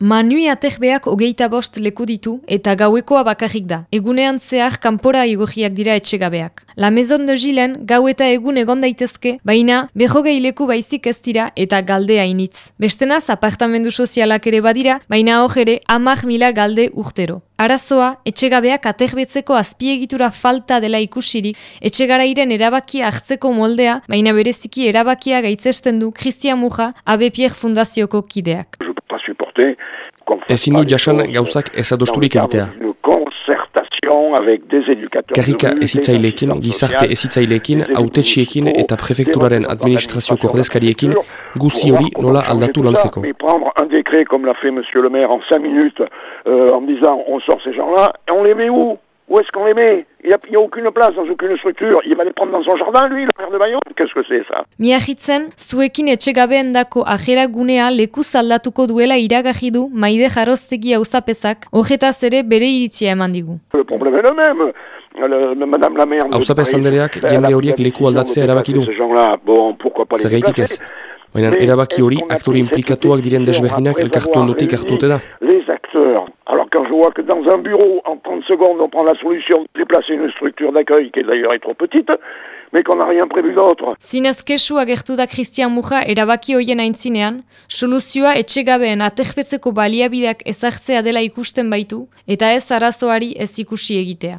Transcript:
Manui atekbeak hogeita bost leku ditu eta gauekoa bakarrik da. Egunean zehar kanpora igorriak dira etxegabeak. La Maison de Gilen gau eta egun egon daitezke, baina behogei leku baizik ez dira eta galdea initz. Bestenaz, apartamendu sozialak ere badira, baina hor ere amak mila galde urtero. Arazoa, etxegabeak atekbetzeko azpiegitura falta dela ikusirik, etxegarairen erabakia hartzeko moldea, baina bereziki erabakia gaitzesten du Christian Muja, AB Pierre Fundazioko kideak. Ezin du jasan gauzak ezadosturik egitea. Karrika ezitzailekin, gizarte ezitzailekin, autetxiekin eta prefekturaren administrazioko ordezkariekin guzi hori nola aldatu lantzeko. Un décret comme l'a fait monsieur le maire en 5 minutes euh, en disant on sort ces gens-là, et on les met où? Où est-ce qu'on les met? Il n'y a, a, aucune place dans aucune structure. Il va les prendre dans son jardin, lui, le maire de Bayonne. Qu'est-ce que c'est, ça Miahitzen, zuekin etxegabeen dako ajera gunea leku zaldatuko duela iragarri du maide jarrostegi auzapezak, horretaz ere bere iritzia eman digu. Le problème est le même. Madame la maire... Auzapez handereak jende horiek leku aldatzea erabaki du. Zergaitik ez. Baina erabaki hori aktore implikatuak diren desberdinak elkartu ondotik hartute da. Les acteurs quand je vois que dans un bureau, en 30 secondes, on prend la solution de déplacer une structure d'accueil qui d'ailleurs est trop petite, mais qu'on n'a rien prévu d'autre. Zinez kesu agertu da Christian Muja erabaki hoien aintzinean, soluzioa etxegabeen aterpetzeko baliabideak ezartzea dela ikusten baitu, eta ez arazoari ez ikusi egitea.